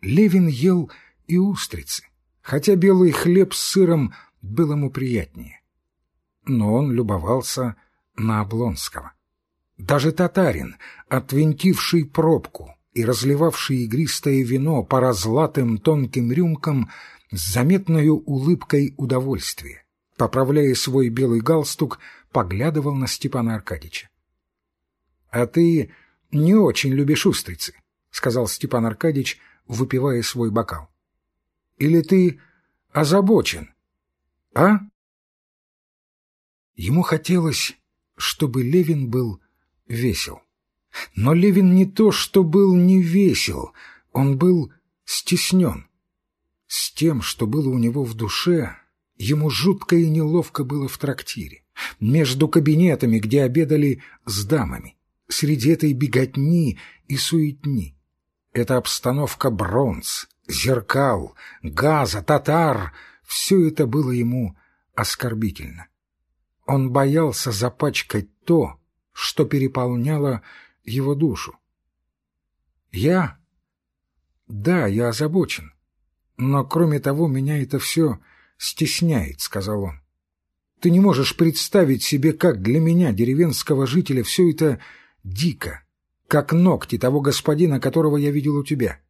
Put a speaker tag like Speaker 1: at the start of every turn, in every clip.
Speaker 1: Левин ел и устрицы, хотя белый хлеб с сыром был ему приятнее. Но он любовался на Облонского. Даже татарин, отвинтивший пробку и разливавший игристое вино по разлатым тонким рюмкам с заметной улыбкой удовольствия, поправляя свой белый галстук, поглядывал на Степана Аркадьича. — А ты не очень любишь устрицы, — сказал Степан Аркадьич, выпивая свой бокал. — Или ты озабочен? А? Ему хотелось, чтобы Левин был весел. Но Левин не то, что был не весел, он был стеснен. С тем, что было у него в душе, ему жутко и неловко было в трактире, между кабинетами, где обедали с дамами, среди этой беготни и суетни. Эта обстановка бронз, зеркал, газа, татар — все это было ему оскорбительно. Он боялся запачкать то, что переполняло его душу. Я? Да, я озабочен. Но, кроме того, меня это все стесняет, — сказал он. Ты не можешь представить себе, как для меня, деревенского жителя, все это дико, как ногти того господина, которого я видел у тебя.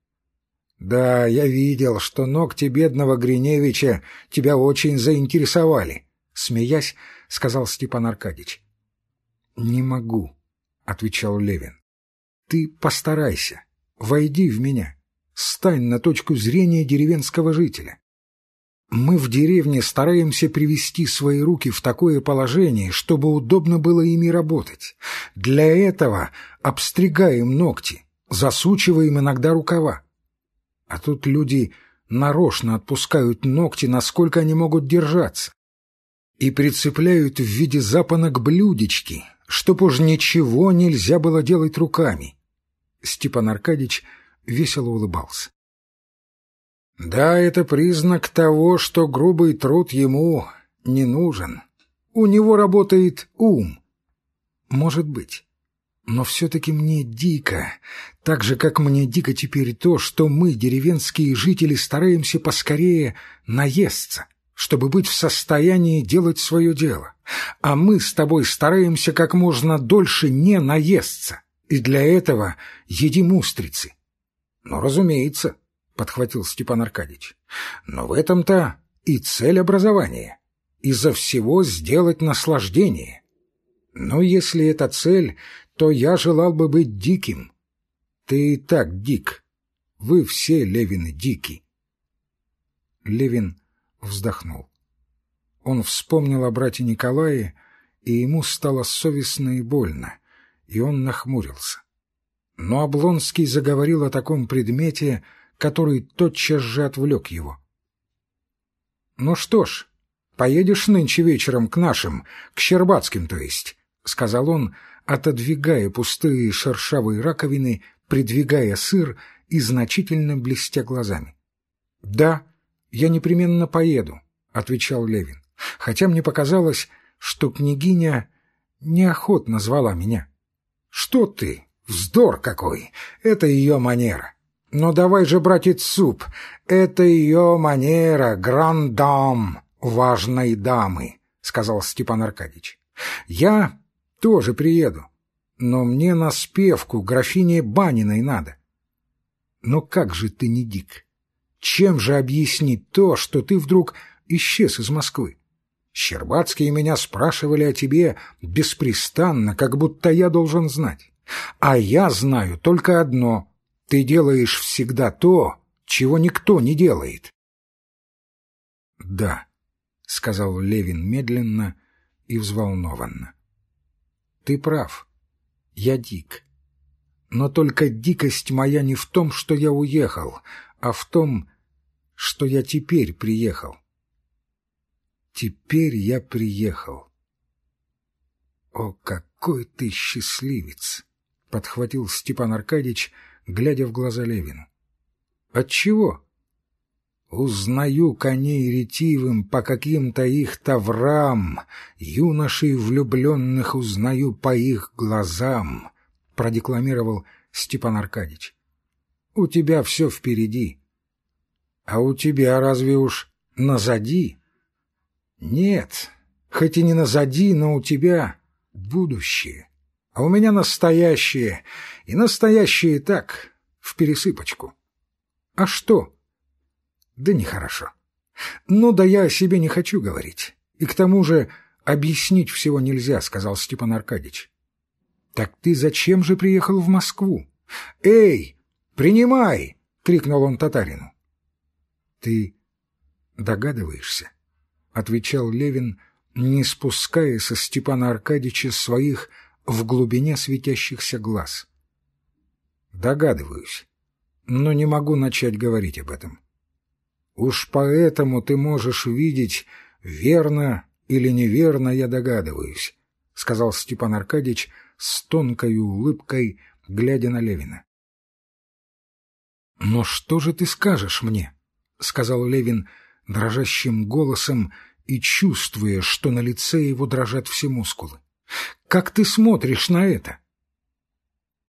Speaker 1: Да, я видел, что ногти бедного Гриневича тебя очень заинтересовали, — смеясь, сказал Степан Аркадьич. Не могу, — отвечал Левин. Ты постарайся, войди в меня, стань на точку зрения деревенского жителя. Мы в деревне стараемся привести свои руки в такое положение, чтобы удобно было ими работать. Для этого обстригаем ногти, засучиваем иногда рукава. А тут люди нарочно отпускают ногти, насколько они могут держаться, и прицепляют в виде запонок блюдечки, чтоб уж ничего нельзя было делать руками. Степан Аркадьич весело улыбался. Да, это признак того, что грубый труд ему не нужен. У него работает ум. Может быть. Но все-таки мне дико, так же, как мне дико теперь то, что мы, деревенские жители, стараемся поскорее наесться, чтобы быть в состоянии делать свое дело. А мы с тобой стараемся как можно дольше не наесться, и для этого едим устрицы. Но, разумеется, подхватил Степан Аркадьевич. Но в этом-то и цель образования. Из-за всего сделать наслаждение. Но если это цель, то я желал бы быть диким. Ты и так дик. Вы все, Левины, дики. Левин вздохнул. Он вспомнил о брате Николае, и ему стало совестно и больно, и он нахмурился. Но Облонский заговорил о таком предмете, который тотчас же отвлек его. «Ну что ж, поедешь нынче вечером к нашим, к Щербатским, то есть», — сказал он, отодвигая пустые шершавые раковины, придвигая сыр и значительно блестя глазами. «Да, я непременно поеду», — отвечал Левин, хотя мне показалось, что княгиня неохотно звала меня. «Что ты? Вздор какой! Это ее манера. Но давай же, братец, суп. Это ее манера, грандам, важной дамы, — сказал Степан Аркадьевич. Я тоже приеду, но мне на спевку графине Баниной надо. Но как же ты не дик? Чем же объяснить то, что ты вдруг исчез из Москвы? Щербатские меня спрашивали о тебе беспрестанно, как будто я должен знать. А я знаю только одно ты делаешь всегда то, чего никто не делает. — Да, — сказал Левин медленно и взволнованно. — Ты прав. Я дик. Но только дикость моя не в том, что я уехал, а в том, что я теперь приехал. Теперь я приехал. О, какой ты счастливец! — подхватил Степан Аркадьич, — глядя в глаза Левину. «Отчего?» «Узнаю коней ретивым по каким-то их таврам, юношей влюбленных узнаю по их глазам», — продекламировал Степан Аркадьич. «У тебя все впереди. А у тебя разве уж назади? Нет, хоть и не назади, но у тебя будущее. А у меня настоящее, и настоящее так, в пересыпочку. А что? Да нехорошо. Ну да я о себе не хочу говорить. И к тому же объяснить всего нельзя, сказал Степан Аркадьевич. Так ты зачем же приехал в Москву? Эй, принимай! крикнул он татарину. Ты догадываешься? отвечал Левин, не спуская со Степана Аркадьевича своих в глубине светящихся глаз. Догадываюсь, но не могу начать говорить об этом. Уж поэтому ты можешь видеть, верно или неверно я догадываюсь, — сказал Степан Аркадьевич с тонкой улыбкой, глядя на Левина. — Но что же ты скажешь мне? — сказал Левин дрожащим голосом и чувствуя, что на лице его дрожат все мускулы. — Как ты смотришь на это?